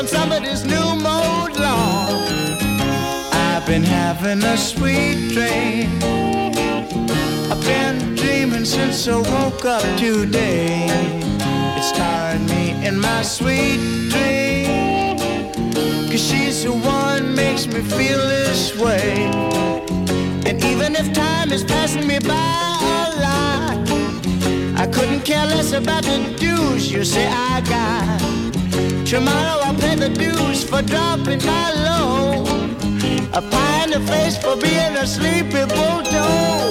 on somebody's new mode lawn. I've been having a sweet dream. I've been dreaming since I woke up today. It's tiring me in my sweet dream. Cause she's the one makes me feel this way. And even if time is passing me by a lot, I couldn't care less about the dues you say I got. Tomorrow I'll pay the dues for dropping my load. A pie in the face for being a sleepy bulldog.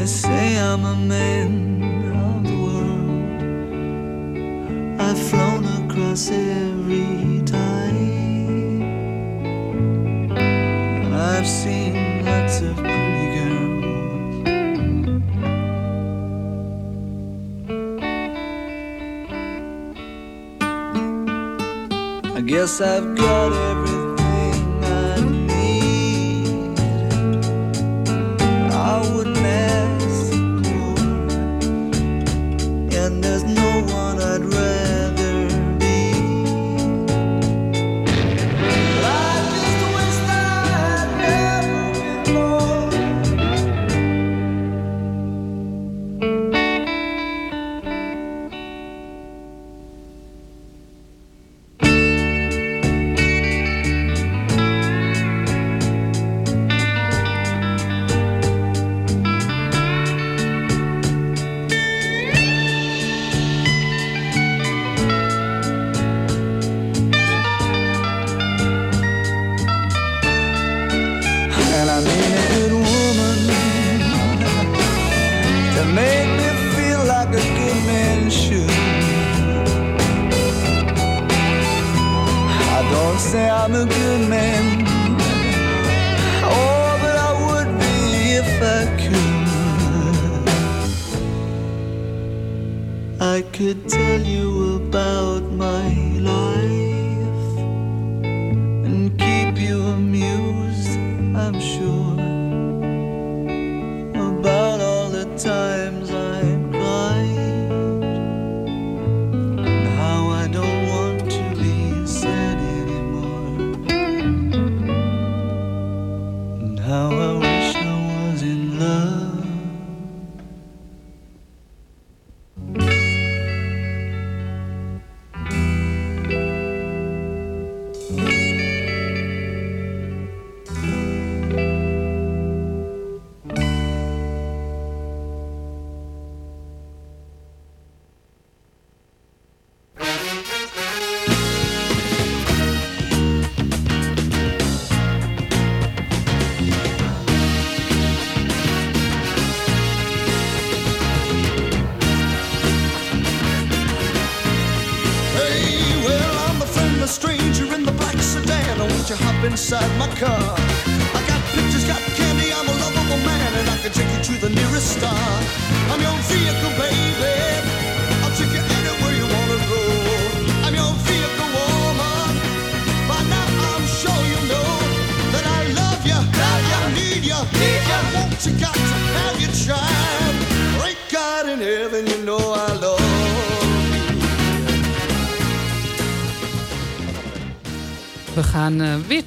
They say I'm a man of the world. I've flown across every tide. I've seen lots of pretty girls. I guess I've got everything.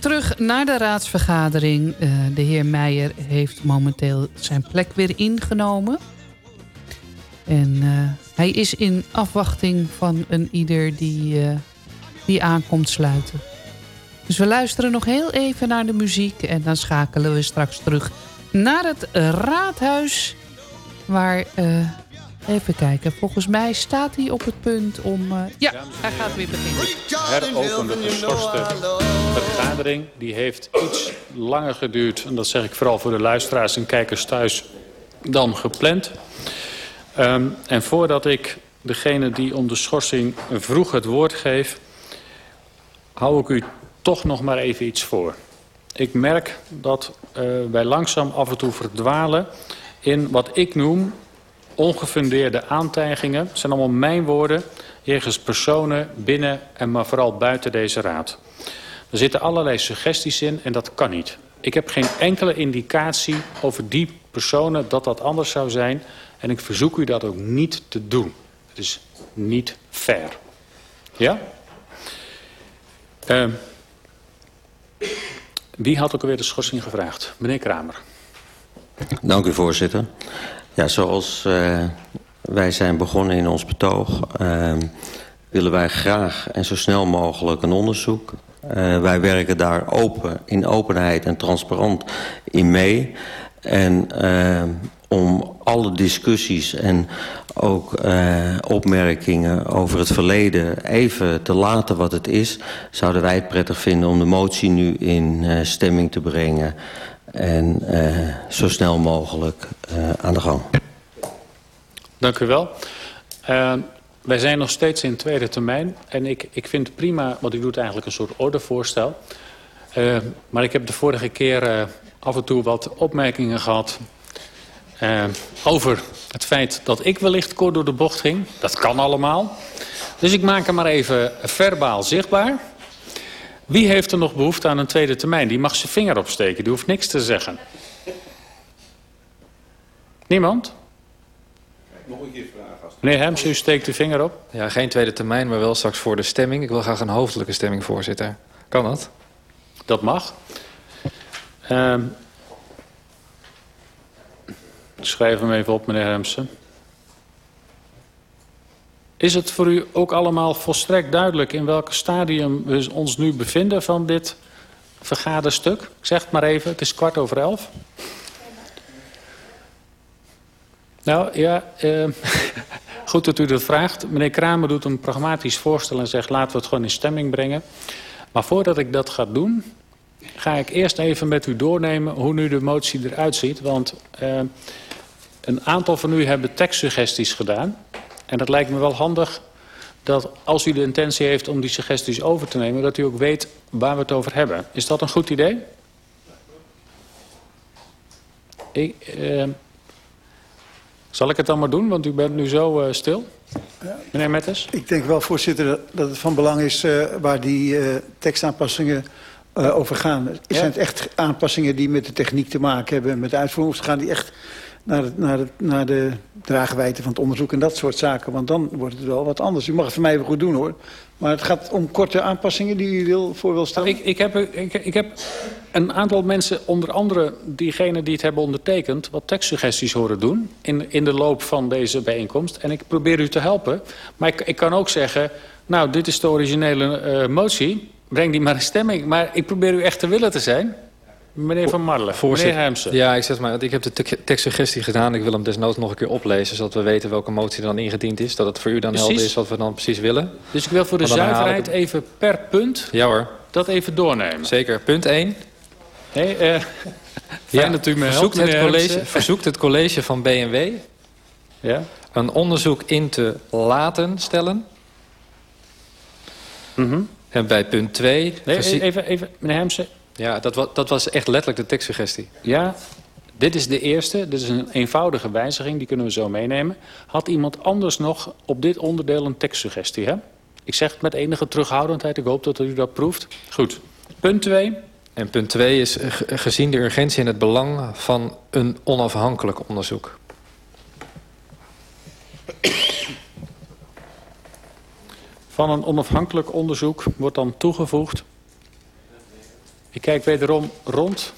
Terug naar de raadsvergadering. Uh, de heer Meijer heeft momenteel zijn plek weer ingenomen. En uh, hij is in afwachting van een ieder die, die aankomt sluiten. Dus we luisteren nog heel even naar de muziek... en dan schakelen we straks terug naar het raadhuis... waar Even kijken, volgens mij staat hij op het punt om... Uh, ja, hij gaat weer beginnen. Heropende geschorste vergadering. Die heeft iets langer geduurd. En dat zeg ik vooral voor de luisteraars en kijkers thuis dan gepland. Um, en voordat ik degene die om de schorsing vroeg het woord geef... hou ik u toch nog maar even iets voor. Ik merk dat uh, wij langzaam af en toe verdwalen in wat ik noem ongefundeerde aantijgingen. Zijn allemaal mijn woorden, jegens personen binnen en maar vooral buiten deze raad. Er zitten allerlei suggesties in en dat kan niet. Ik heb geen enkele indicatie over die personen dat dat anders zou zijn. En ik verzoek u dat ook niet te doen. Het is niet fair. Ja? Uh, wie had ook alweer de schorsing gevraagd? Meneer Kramer. Dank u, voorzitter. Ja, zoals uh, wij zijn begonnen in ons betoog... Uh, willen wij graag en zo snel mogelijk een onderzoek. Uh, wij werken daar open, in openheid en transparant in mee. En om alle discussies en ook opmerkingen over het verleden even te laten wat het is... zouden wij het prettig vinden om de motie nu in stemming te brengen... en uh, zo snel mogelijk aan de gang. Dank u wel. Uh, wij zijn nog steeds in tweede termijn. En ik, ik vind prima, want u doet eigenlijk een soort ordevoorstel. Uh, maar ik heb de vorige keer uh, af en toe wat opmerkingen gehad... Uh, over het feit dat ik wellicht kort door de bocht ging. Dat kan allemaal. Dus ik maak hem maar even verbaal zichtbaar. Wie heeft er nog behoefte aan een tweede termijn? Die mag zijn vinger opsteken, die hoeft niks te zeggen. Niemand? Nog een keer vragen. Meneer Hems, u steekt uw vinger op. Ja, geen tweede termijn, maar wel straks voor de stemming. Ik wil graag een hoofdelijke stemming, voorzitter. Kan dat? Dat mag. Uh, ik schrijf hem even op, meneer Hemsen. Is het voor u ook allemaal volstrekt duidelijk... in welk stadium we ons nu bevinden van dit vergaderstuk? Ik zeg het maar even, het is kwart over elf. Nou, ja, uh, goed dat u dat vraagt. Meneer Kramer doet een pragmatisch voorstel en zegt... laten we het gewoon in stemming brengen. Maar voordat ik dat ga doen... ga ik eerst even met u doornemen hoe nu de motie eruit ziet. Want uh, een aantal van u hebben tekstsuggesties gedaan. En dat lijkt me wel handig dat als u de intentie heeft om die suggesties over te nemen... dat u ook weet waar we het over hebben. Is dat een goed idee? Ik... Uh, zal ik het dan maar doen, want u bent nu zo uh, stil? Ja. Meneer Metters? Ik denk wel, voorzitter, dat het van belang is uh, waar die uh, tekstaanpassingen over gaan. Ja? Zijn het echt aanpassingen die met de techniek te maken hebben... met de uitvoering, of gaan die echt naar naar, naar de draagwijte van het onderzoek en dat soort zaken? Want dan wordt het wel wat anders. U mag het voor mij even goed doen, hoor. Maar het gaat om korte aanpassingen die u wil, voor wil stellen? Ik, ik, heb, ik, ik heb een aantal mensen, onder andere diegenen die het hebben ondertekend... wat tekstsuggesties horen doen in, in de loop van deze bijeenkomst. En ik probeer u te helpen. Maar ik, kan ook zeggen, nou, dit is de originele uh, motie. Breng die maar in stemming. Maar ik probeer u echt te willen te zijn. Meneer Van Marlen, meneer Heemsen. Ja, ik, zeg maar, ik heb de tekstsuggestie gedaan. Ik wil hem desnoods nog een keer oplezen... zodat we weten welke motie er dan ingediend is. Dat het voor u dan precies. helder is wat we dan precies willen. Dus ik wil voor de zuiverheid ik... even per punt... Ja hoor. Dat even doornemen. Zeker. Punt 1. Nee, fijn ja, dat u me verzoekt helpt, het college, Verzoekt het college van BMW... Ja? een onderzoek in te laten stellen... Mm -hmm. En bij punt 2... Nee, even, even, meneer Hemsen, ja, dat was, dat was echt letterlijk de tekstsuggestie. Ja, dit is de eerste. Dit is een eenvoudige wijziging, die kunnen we zo meenemen. Had iemand anders nog op dit onderdeel een tekstsuggestie, hè? Ik zeg het met enige terughoudendheid. Ik hoop dat u dat proeft. Goed. Punt 2. En punt 2 is gezien de urgentie en het belang van een onafhankelijk onderzoek. Van een onafhankelijk onderzoek wordt dan toegevoegd ik kijk wederom rond.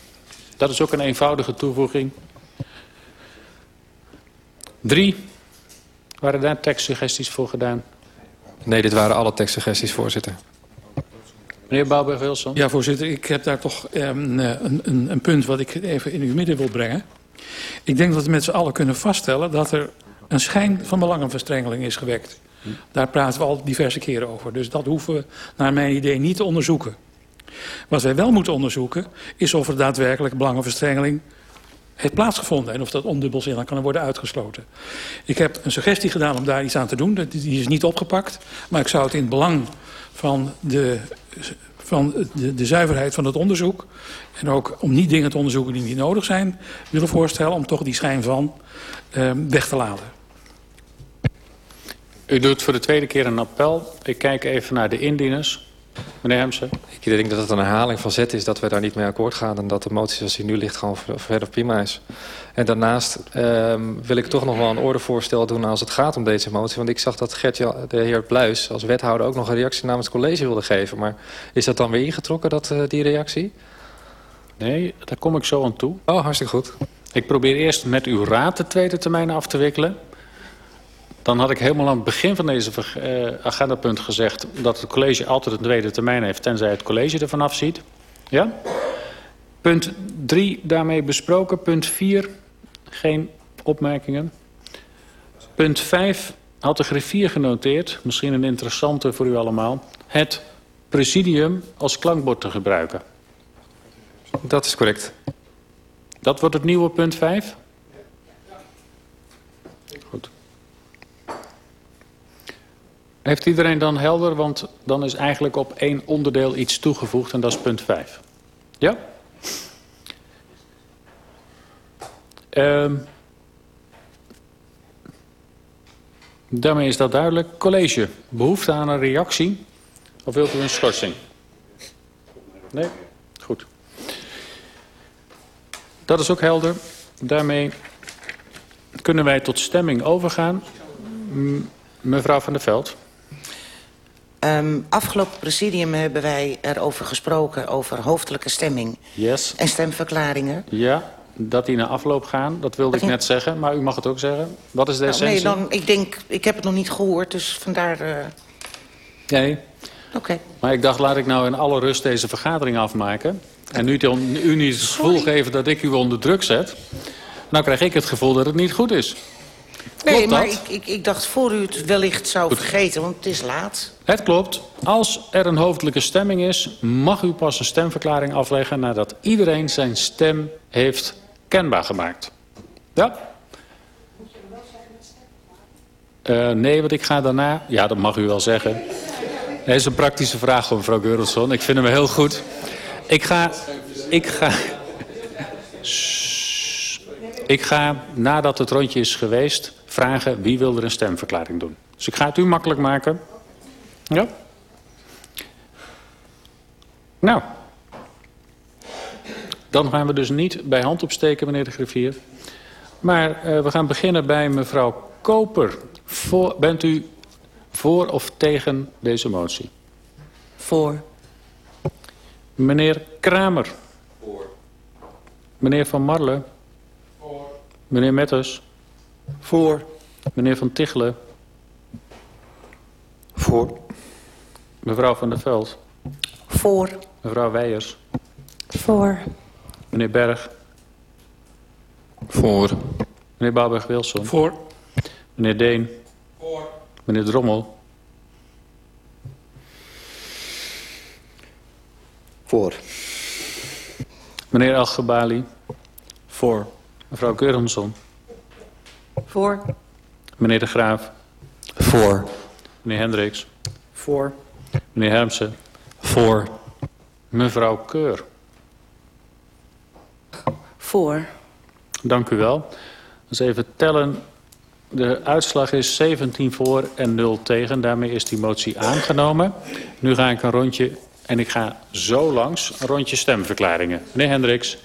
Dat is ook een eenvoudige toevoeging. Drie. Waren daar tekstsuggesties voor gedaan? Nee, dit waren alle tekstsuggesties, voorzitter. Meneer Bouwberg-Wilson. Ja, voorzitter. Ik heb daar toch um, een, een, een punt wat ik even in uw midden wil brengen. Ik denk dat we met z'n allen kunnen vaststellen dat er een schijn van belangenverstrengeling is gewekt. Daar praten we al diverse keren over. Dus dat hoeven we naar mijn idee niet te onderzoeken. Wat wij wel moeten onderzoeken is of er daadwerkelijk belangenverstrengeling heeft plaatsgevonden. En of dat ondubbelzinnig kan worden uitgesloten. Ik heb een suggestie gedaan om daar iets aan te doen. Die is niet opgepakt. Maar ik zou het in het belang van de, van de, de zuiverheid van het onderzoek... en ook om niet dingen te onderzoeken die niet nodig zijn... willen voorstellen om toch die schijn van uh, weg te laten. U doet voor de tweede keer een appel. Ik kijk even naar de indieners. Meneer Hemsen. Ik denk dat het een herhaling van zet is dat we daar niet mee akkoord gaan... en dat de motie zoals die nu ligt gewoon verder prima is. En daarnaast um, wil ik toch nog wel een ordevoorstel doen als het gaat om deze motie. Want ik zag dat Gert de heer Bluis als wethouder ook nog een reactie namens het college wilde geven. Maar is dat dan weer ingetrokken, dat, uh, die reactie? Nee, daar kom ik zo aan toe. Oh, hartstikke goed. Ik probeer eerst met uw raad de tweede termijn af te wikkelen. Dan had ik helemaal aan het begin van deze uh, agendapunt gezegd... dat het college altijd een tweede termijn heeft... tenzij het college ervan afziet. Ja? Punt 3 daarmee besproken. Punt 4, geen opmerkingen. punt 5 had de griffier genoteerd, misschien een interessante voor u allemaal, het presidium als klankbord te gebruiken. Dat is correct. Dat wordt het nieuwe punt 5? Heeft iedereen dan helder? Want dan is eigenlijk op één onderdeel iets toegevoegd en dat is punt 5. Ja? Um, daarmee is dat duidelijk. College, behoefte aan een reactie? Of wilt u een schorsing? Nee? Goed. Dat is ook helder. Daarmee kunnen wij tot stemming overgaan. Mevrouw van der Veld. Um, afgelopen presidium hebben wij erover gesproken... over hoofdelijke stemming yes. en stemverklaringen. Ja, dat die naar afloop gaan. Dat wilde ik net zeggen, maar u mag het ook zeggen. Wat is de nou, essentie? Nee, dan, ik denk, ik heb het nog niet gehoord, dus vandaar... Uh... Nee. Oké. Okay. Maar ik dacht, laat ik nou in alle rust deze vergadering afmaken. En nu u niet het gevoel geven dat ik u onder druk zet. Nou krijg ik het gevoel dat het niet goed is. Klopt nee, maar ik, ik, ik, dacht voor u het wellicht zou goed. vergeten, want het is laat. Het klopt. Als er een hoofdelijke stemming is... mag u pas een stemverklaring afleggen... nadat iedereen zijn stem heeft kenbaar gemaakt. Ja? Uh, nee, want ik ga daarna... Ja, dat mag u wel zeggen. Dat is een praktische vraag van mevrouw Geurelsson. Ik vind hem heel goed. Ik ga... Ik ga... Ik ga, nadat het rondje is geweest, vragen wie wil er een stemverklaring doen. Dus ik ga het u makkelijk maken. Ja? Nou. Dan gaan we dus niet bij hand opsteken, meneer de griffier. Maar uh, we gaan beginnen bij mevrouw Koper. Voor, bent u voor of tegen deze motie? Voor. Meneer Kramer. Voor. Meneer Van Marle. Meneer Metters. Voor. Meneer Van Tichelen. Voor. Mevrouw Van der Veld. Voor. Mevrouw Weijers. Voor. Meneer Berg. Voor. Meneer Bouwberg-Wilson. Voor. Meneer Deen. Voor. Meneer Drommel. Voor. Meneer Algebali. Voor. Mevrouw Keurensson. Voor. Meneer De Graaf. Voor. Meneer Hendricks. Voor. Meneer Hermsen. Voor. Mevrouw Keur. Voor. Dank u wel. Dus even tellen. De uitslag is 17 voor en 0 tegen. Daarmee is die motie aangenomen. Nu ga ik een rondje en ik ga zo langs een rondje stemverklaringen. Meneer Hendricks.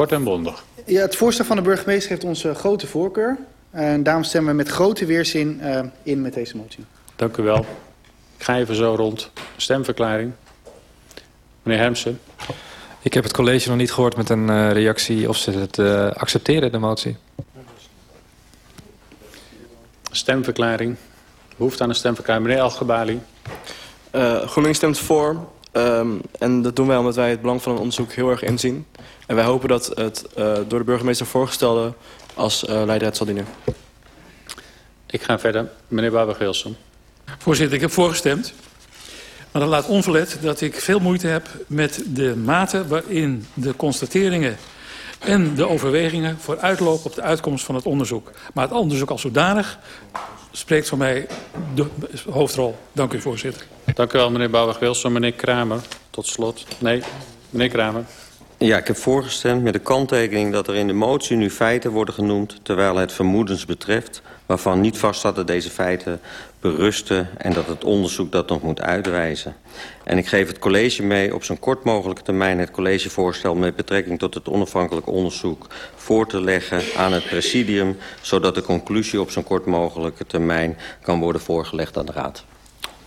Kort en bondig. Ja, het voorstel van de burgemeester heeft onze grote voorkeur. En daarom stemmen we met grote weerzin uh, in met deze motie. Dank u wel. Ik ga even zo rond. Stemverklaring. Meneer Hermsen. Ik heb het college nog niet gehoord met een uh, reactie of ze het uh, accepteren, de motie. Stemverklaring. Behoefte aan een stemverklaring. Meneer Algebali. Uh, GroenLinks stemt voor. Um, en dat doen wij omdat wij het belang van een onderzoek heel erg inzien. En wij hopen dat het uh, door de burgemeester voorgestelde als uh, leidraad zal dienen. Ik ga verder. Meneer Baber-Geelsen. Voorzitter, ik heb voorgestemd. Maar dat laat onverlet dat ik veel moeite heb met de mate waarin de constateringen en de overwegingen vooruitlopen op de uitkomst van het onderzoek. Maar het onderzoek als zodanig spreekt voor mij de hoofdrol. Dank u, voorzitter. Dank u wel, meneer Bouwig-Wilson. Meneer Kramer, tot slot. Nee, meneer Kramer. Ja, ik heb voorgestemd met de kanttekening dat er in de motie nu feiten worden genoemd... terwijl het vermoedens betreft waarvan niet vaststaat dat deze feiten berusten... en dat het onderzoek dat nog moet uitwijzen. En ik geef het college mee op zo'n kort mogelijke termijn... het collegevoorstel met betrekking tot het onafhankelijk onderzoek... voor te leggen aan het presidium... zodat de conclusie op zo'n kort mogelijke termijn... kan worden voorgelegd aan de Raad.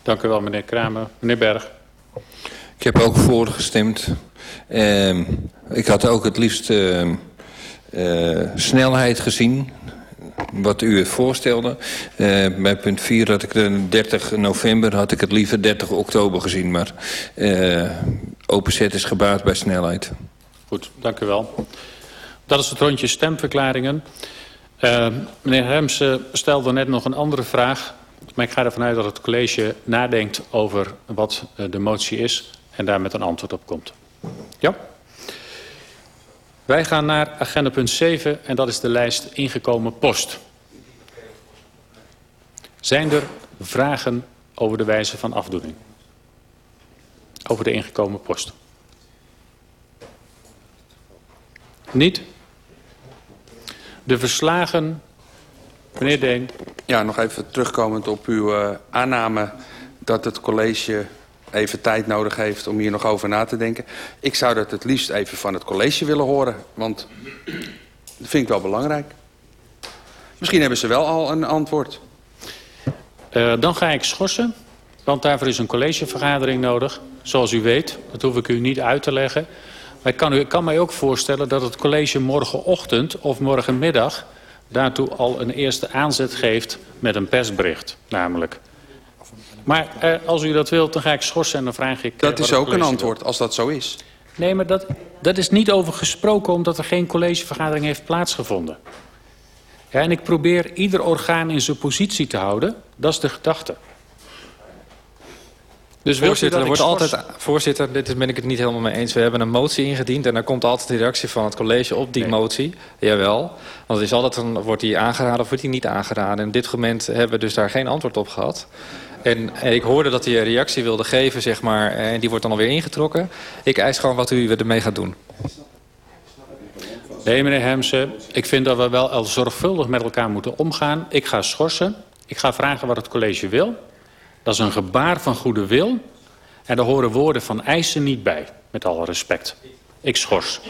Dank u wel, meneer Kramer. Meneer Berg. Ik heb ook voor gestemd. Uh, ik had ook het liefst uh, snelheid gezien wat u voorstelde. Uh, bij punt 4 had ik de 30 november, had ik het liever 30 oktober gezien. Maar uh, openzet is gebaat bij snelheid. Goed, dank u wel. Dat is het rondje stemverklaringen. Uh, meneer Hermsen stelde net nog een andere vraag. Maar ik ga ervan uit dat het college nadenkt over wat de motie is... en daar met een antwoord op komt. Ja? Wij gaan naar agenda punt 7 en dat is de lijst ingekomen post. Zijn er vragen over de wijze van afdoening? Over de ingekomen post? Niet? De verslagen... Meneer Deen. Ja, nog even terugkomend op uw uh, aanname dat het college even tijd nodig heeft om hier nog over na te denken. Ik zou dat het liefst even van het college willen horen, want dat vind ik wel belangrijk. Misschien hebben ze wel al een antwoord. Uh, dan ga ik schorsen, want daarvoor is een collegevergadering nodig. Zoals u weet, dat hoef ik u niet uit te leggen. Maar ik kan, u, ik kan mij ook voorstellen dat het college morgenochtend of morgenmiddag... daartoe al een eerste aanzet geeft met een persbericht, namelijk... Maar eh, als u dat wilt, dan ga ik schorsen en dan vraag ik... Dat is ook een antwoord, wil. als dat zo is. Nee, maar dat, dat is niet over gesproken... omdat er geen collegevergadering heeft plaatsgevonden. Ja, en ik probeer ieder orgaan in zijn positie te houden. Dat is de gedachte. Dus voorzitter, er wordt altijd, voorzitter, dit ben ik het niet helemaal mee eens. We hebben een motie ingediend en dan komt altijd de reactie van het college op die nee. motie. Jawel, want het is altijd een, wordt die aangeraden of wordt die niet aangeraden. En op dit moment hebben we dus daar geen antwoord op gehad. En ik hoorde dat hij een reactie wilde geven, zeg maar, en die wordt dan alweer ingetrokken. Ik eis gewoon wat u ermee gaat doen. Nee, meneer Hemsen, ik vind dat we wel al zorgvuldig met elkaar moeten omgaan. Ik ga schorsen. Ik ga vragen wat het college wil. Dat is een gebaar van goede wil. En daar horen woorden van eisen niet bij, met alle respect. Ik schors.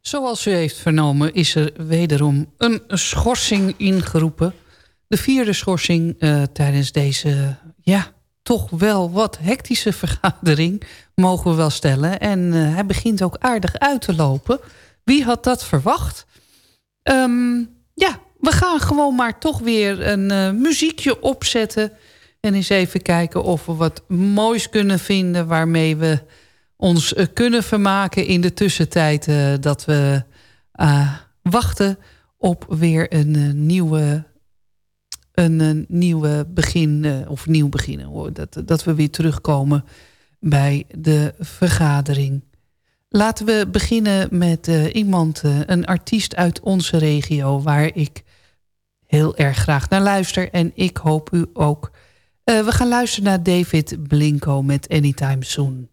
Zoals u heeft vernomen is er wederom een schorsing ingeroepen. De vierde schorsing uh, tijdens deze, ja, toch wel wat hectische vergadering, mogen we wel stellen. En uh, hij begint ook aardig uit te lopen. Wie had dat verwacht? Um, ja, we gaan gewoon maar toch weer een uh, muziekje opzetten. En eens even kijken of we wat moois kunnen vinden... waarmee we ons kunnen vermaken in de tussentijd... Dat we wachten op weer een nieuwe... Een, nieuwe begin, of nieuw beginnen hoor. Dat, dat we weer terugkomen bij de vergadering. Laten we beginnen met iemand, een artiest uit onze regio... waar ik heel erg graag naar luister. En ik hoop u ook. We gaan luisteren naar David Blinko met Anytime Soon.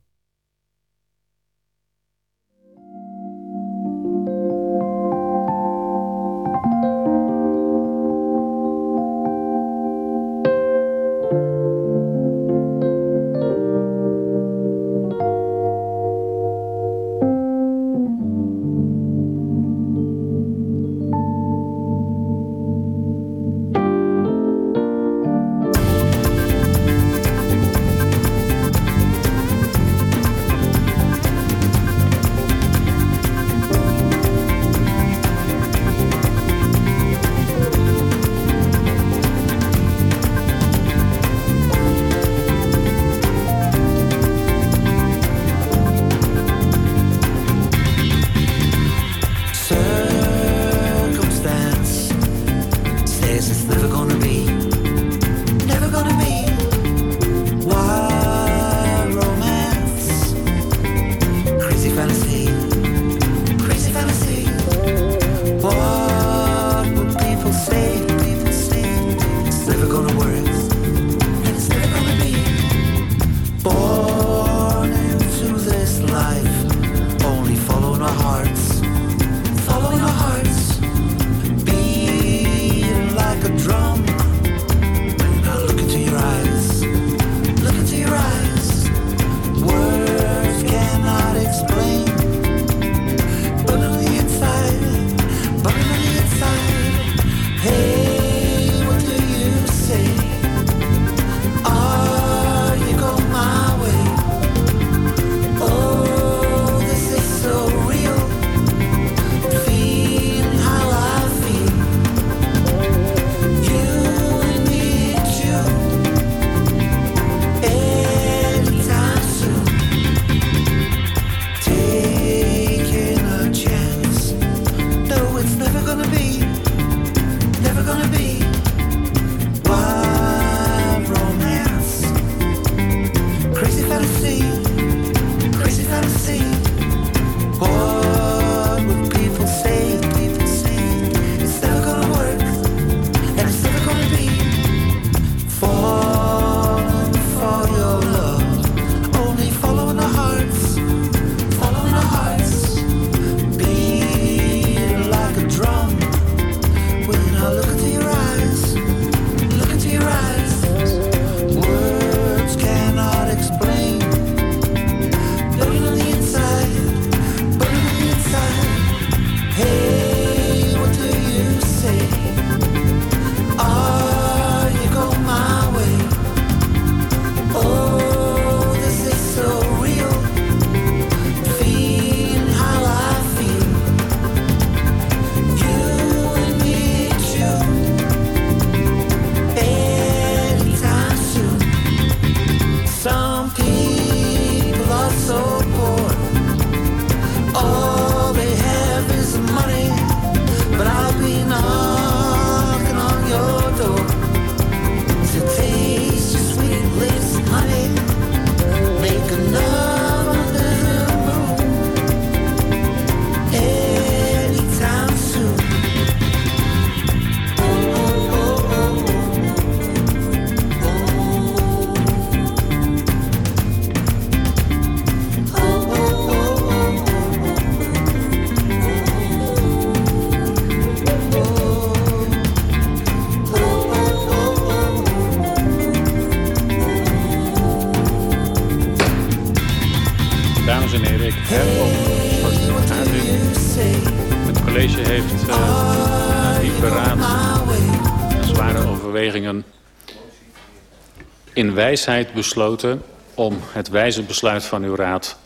Wijsheid besloten om het wijze besluit van uw raad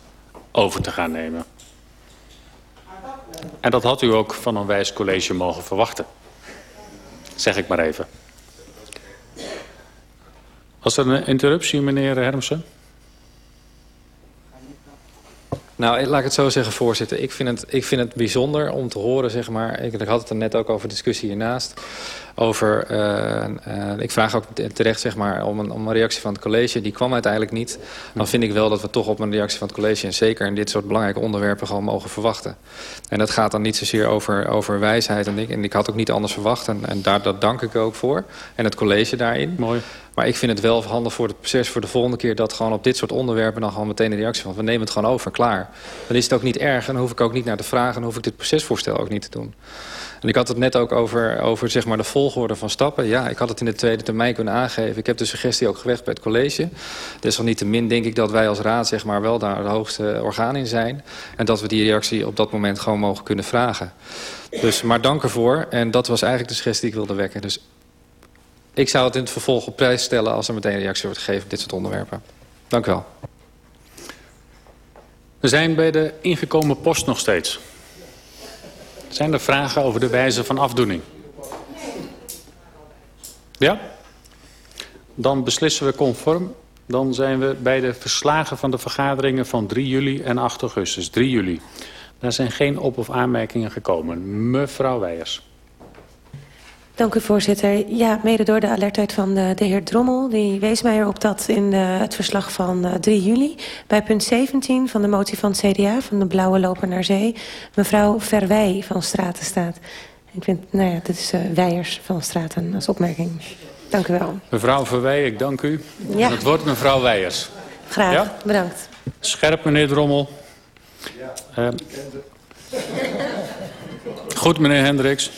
over te gaan nemen. En dat had u ook van een wijs college mogen verwachten. Zeg ik maar even. Was er een interruptie, meneer Hermsen? Nou, laat ik het zo zeggen, voorzitter. Ik vind het, ik vind het bijzonder om te horen, zeg maar... Ik had het er net ook over discussie hiernaast. Over, uh, uh, ik vraag ook terecht, zeg maar, om een, om een reactie van het college. Die kwam uiteindelijk niet. Dan vind ik wel dat we toch op een reactie van het college... en zeker in dit soort belangrijke onderwerpen gewoon mogen verwachten. En dat gaat dan niet zozeer over, over wijsheid. En ik, en ik had ook niet anders verwacht. En, en daar dat dank ik ook voor. En het college daarin. Mooi. Maar ik vind het wel handig voor het proces voor de volgende keer... dat gewoon op dit soort onderwerpen dan gewoon meteen een reactie van... we nemen het gewoon over, klaar. Dan is het ook niet erg en dan hoef ik ook niet naar te vragen... en dan hoef ik dit procesvoorstel ook niet te doen. En ik had het net ook over, over zeg maar de volgorde van stappen. Ja, ik had het in de tweede termijn kunnen aangeven. Ik heb de suggestie ook gelegd bij het college. Desalniettemin denk ik dat wij als raad zeg maar, wel daar het hoogste orgaan in zijn. En dat we die reactie op dat moment gewoon mogen kunnen vragen. Dus, maar dank ervoor. En dat was eigenlijk de suggestie die ik wilde wekken. Dus ik zou het in het vervolg op prijs stellen... als er meteen een reactie wordt gegeven op dit soort onderwerpen. Dank u wel. We zijn bij de ingekomen post nog steeds. Zijn er vragen over de wijze van afdoening? Ja? Dan beslissen we conform. Dan zijn we bij de verslagen van de vergaderingen van 3 juli en 8 augustus. 3 juli. Daar zijn geen op- of aanmerkingen gekomen. Mevrouw Weijers. Dank u, voorzitter. Ja, mede door de alertheid van de, de heer Drommel. Die wees mij erop dat in de, het verslag van uh, 3 juli... bij punt 17 van de motie van het CDA... van de blauwe loper naar zee... mevrouw Verwij van Straten staat. Ik vind, nou ja, dit is uh, Weijers van Straten als opmerking. Dank u wel. Mevrouw Verwij, ik dank u. Ja. Het wordt mevrouw Weijers. Graag, ja? bedankt. Scherp, meneer Drommel. Ja. Uh, goed, meneer Hendricks.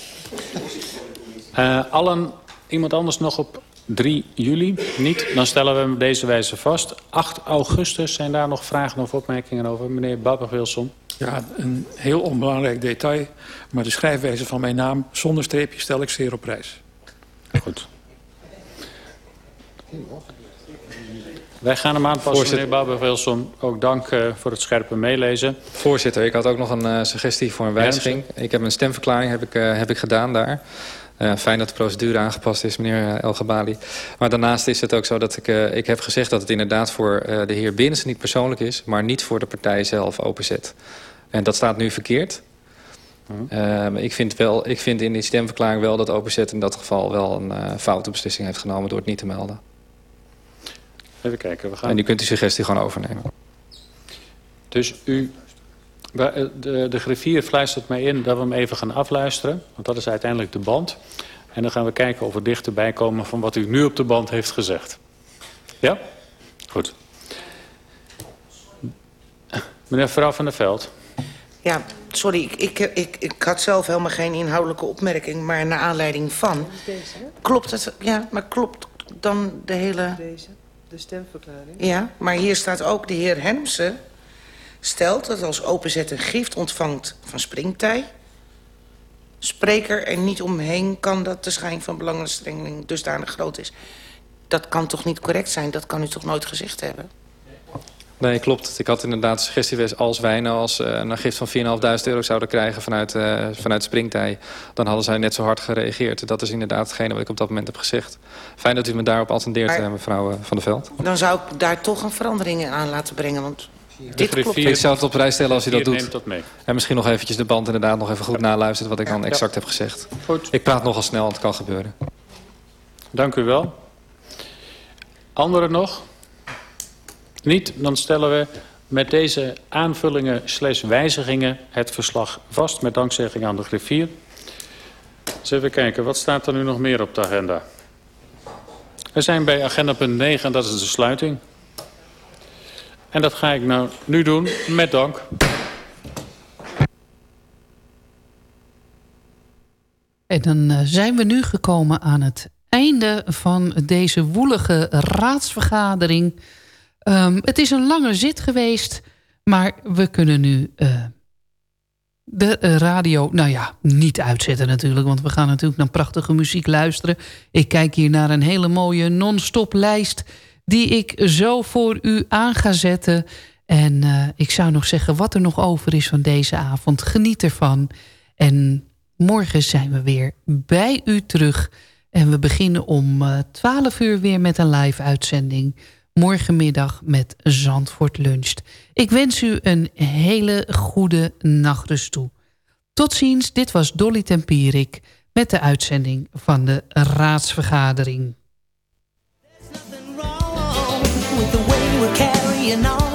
Uh, allen, iemand anders nog op 3 juli? Niet? Dan stellen we hem op deze wijze vast. 8 augustus, zijn daar nog vragen of opmerkingen over? Meneer Babber-Wilson. Ja, een heel onbelangrijk detail. Maar de schrijfwijze van mijn naam zonder streepje stel ik zeer op prijs. Goed. Wij gaan hem aanpassen, Voorzitter. meneer Babber-Wilson. Ook dank uh, voor het scherpe meelezen. Voorzitter, ik had ook nog een uh, suggestie voor een wijziging. Ik heb een stemverklaring heb ik, uh, heb ik gedaan daar. Uh, fijn dat de procedure aangepast is, meneer El Gabali. Maar daarnaast is het ook zo dat ik, uh, ik heb gezegd dat het inderdaad voor uh, de heer Binnensen niet persoonlijk is... maar niet voor de partij zelf openzet. En dat staat nu verkeerd. Uh, ik, vind wel, ik vind in die stemverklaring wel dat openzet in dat geval wel een foute beslissing heeft genomen door het niet te melden. Even kijken. We gaan... En u kunt die suggestie gewoon overnemen. Dus u de, de griffier fluistert mij in dat we hem even gaan afluisteren. Want dat is uiteindelijk de band. En dan gaan we kijken of we dichterbij komen van wat u nu op de band heeft gezegd. Ja? Goed. Meneer Vrouw van der Veld. Ja, sorry, ik, ik, ik, ik had zelf helemaal geen inhoudelijke opmerking... maar naar aanleiding van... Deze, klopt het, ja, maar klopt dan de hele... Deze, de stemverklaring. Ja, maar hier staat ook de heer Hemsen stelt dat als openzet een gift ontvangt van springtij... spreker er niet omheen kan dat de schijn van belangenstrengeling dusdanig groot is. Dat kan toch niet correct zijn? Dat kan u toch nooit gezegd hebben? Nee, klopt. Ik had inderdaad de suggestie geweest... als wij nou als, uh, een gift van 4.500 euro zouden krijgen vanuit, uh, vanuit Springtij... dan hadden zij net zo hard gereageerd. Dat is inderdaad hetgene wat ik op dat moment heb gezegd. Fijn dat u me daarop attendeert, maar, mevrouw Van der Veld. Dan zou ik daar toch een verandering aan laten brengen, want... Dit klopt. Ik zou het op prijs stellen als u dat doet. Dat mee. En misschien nog eventjes de band inderdaad nog even goed naluisteren... wat ik dan exact heb gezegd. Goed. Ik praat nogal snel, het kan gebeuren. Dank u wel. Anderen nog? Niet, dan stellen we met deze aanvullingen slash wijzigingen het verslag vast... met dankzegging aan de griffier. Eens even kijken, wat staat er nu nog meer op de agenda? We zijn bij agenda punt 9 en dat is de sluiting. En dat ga ik nou nu doen met dank. En dan uh, zijn we nu gekomen aan het einde van deze woelige raadsvergadering. Um, het is een lange zit geweest, maar we kunnen nu uh, de radio, nou ja, niet uitzetten natuurlijk... want we gaan natuurlijk naar prachtige muziek luisteren. Ik kijk hier naar een hele mooie non-stop lijst... die ik zo voor u aan ga zetten. En uh, ik zou nog zeggen wat er nog over is van deze avond. Geniet ervan. En morgen zijn we weer bij u terug... En we beginnen om uh, 12 uur weer met een live uitzending. Morgenmiddag met Zandvoort Luncht. Ik wens u een hele goede nachtrust toe. Tot ziens, dit was Dolly Tempierik met de uitzending van de raadsvergadering. with the way we're carrying on.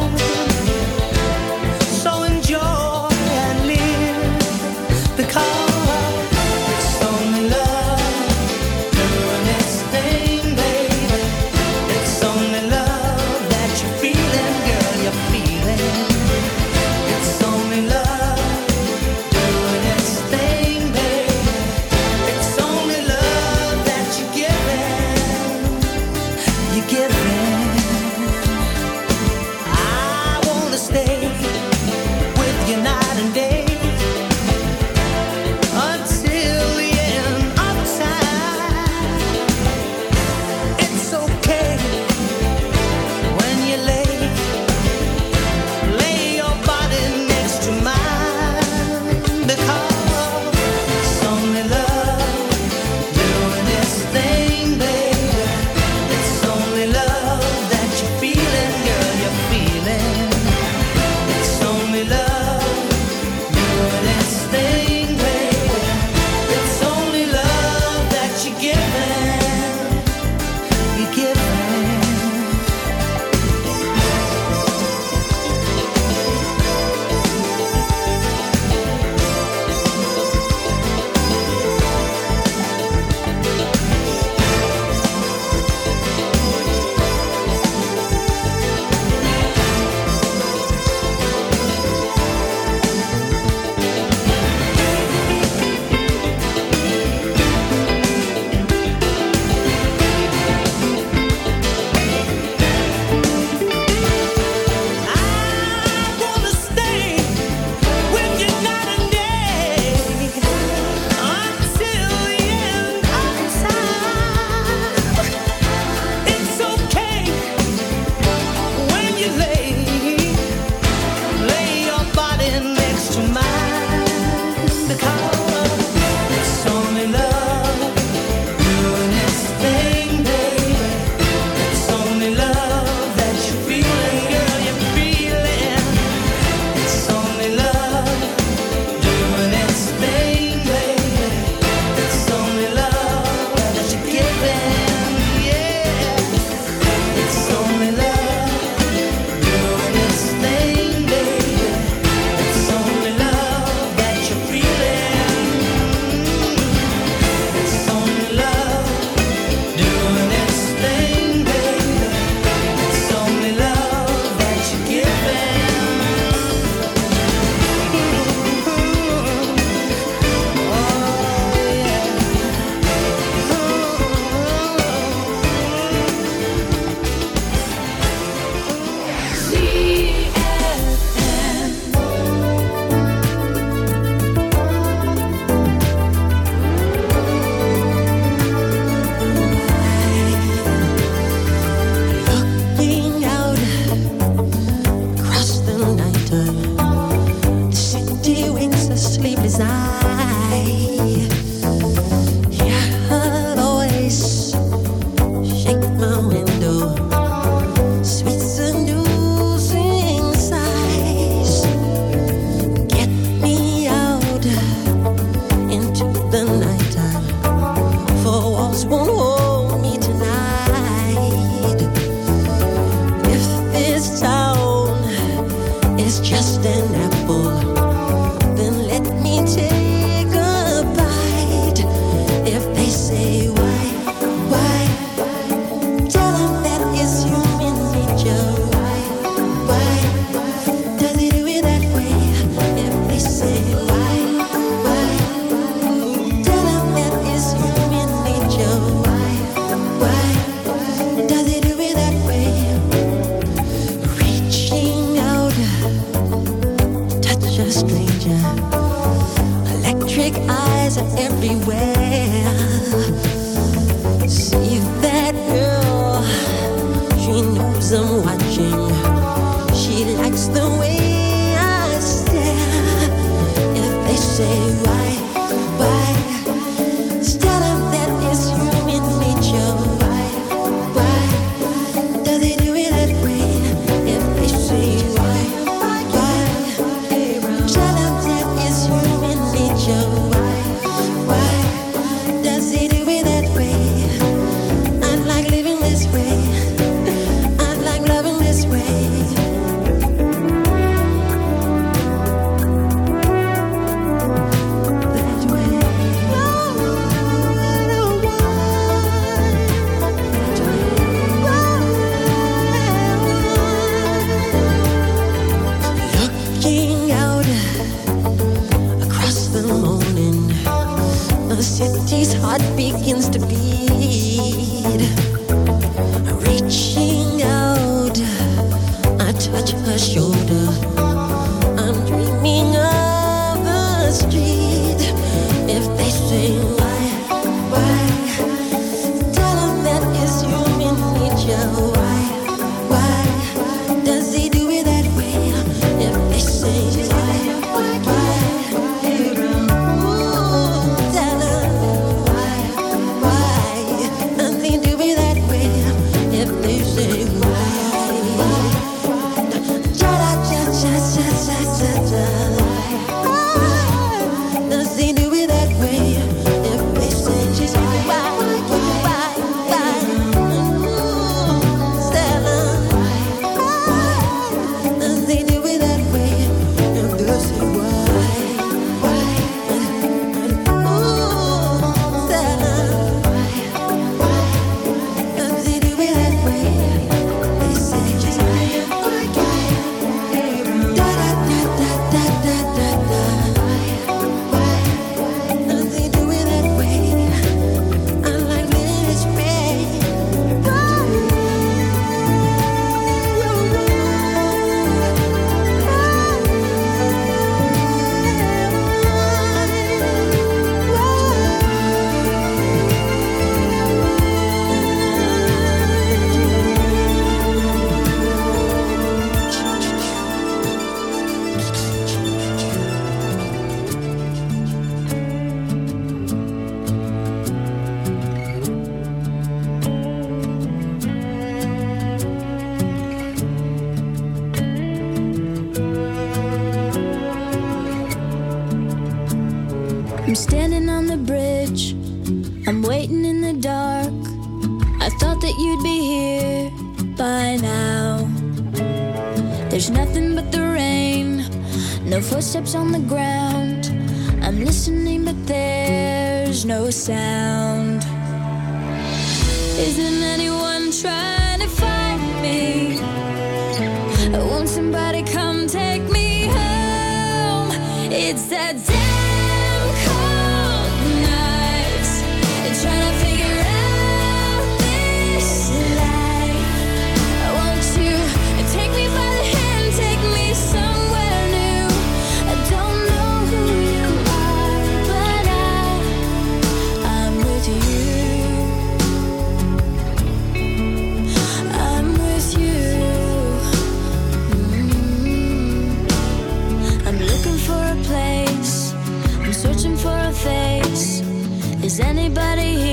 Is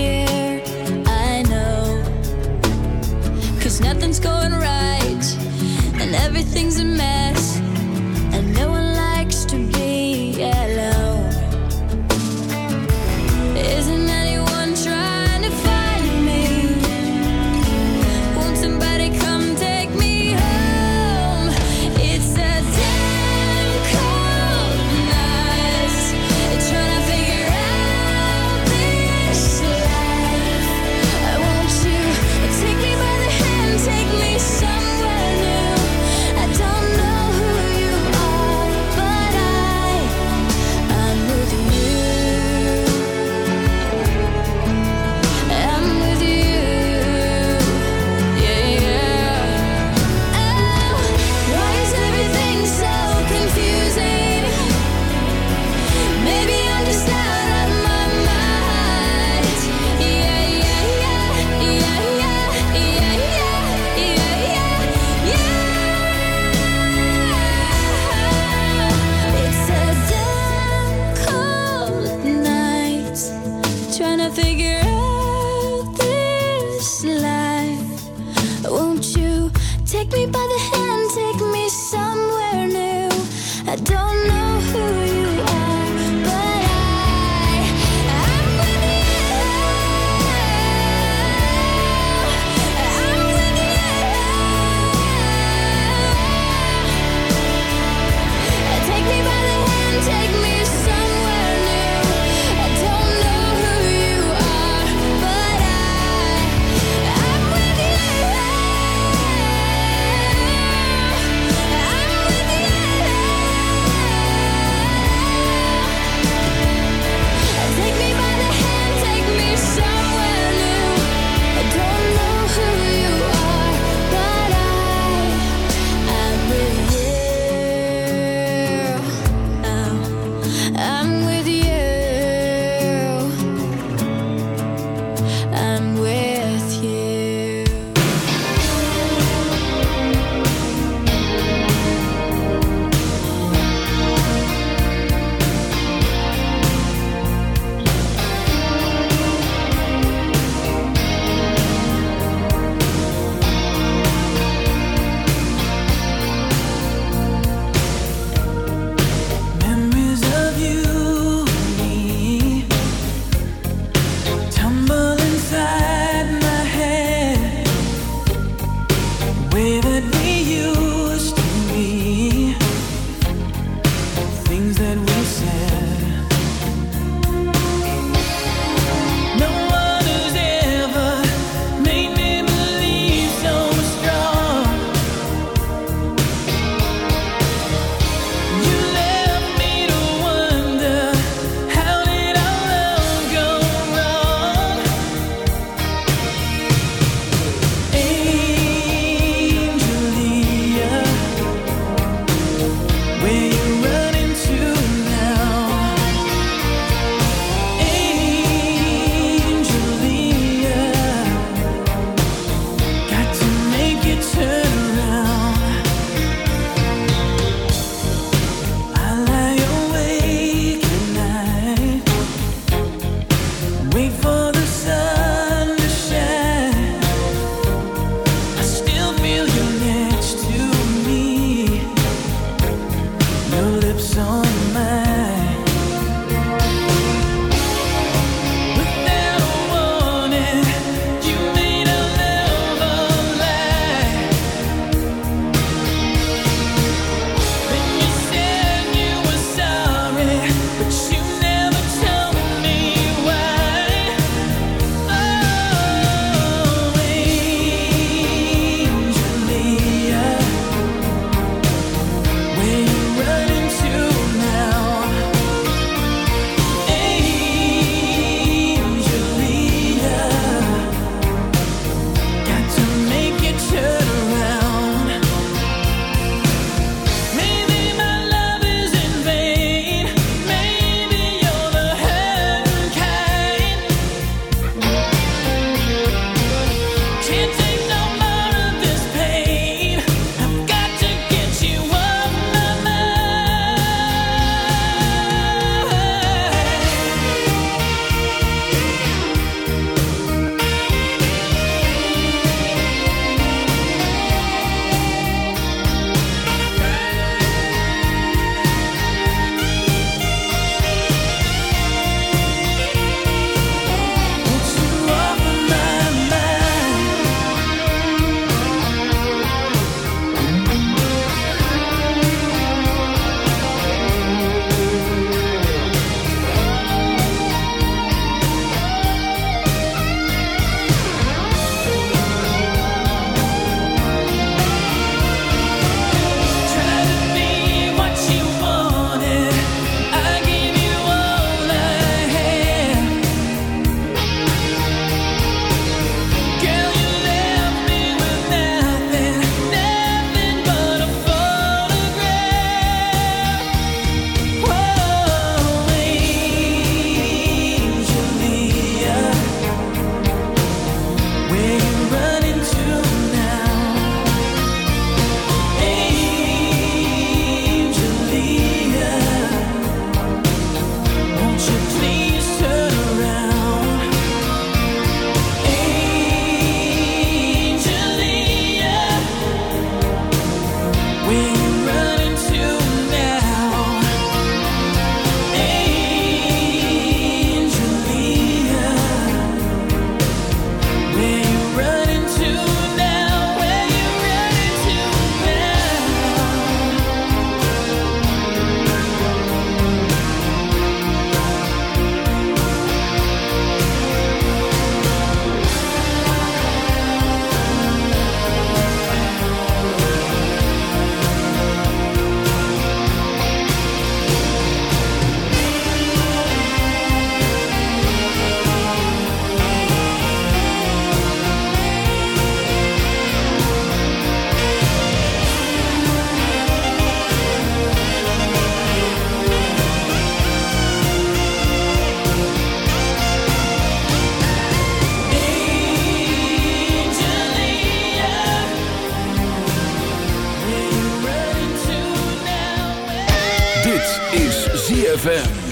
ZFM.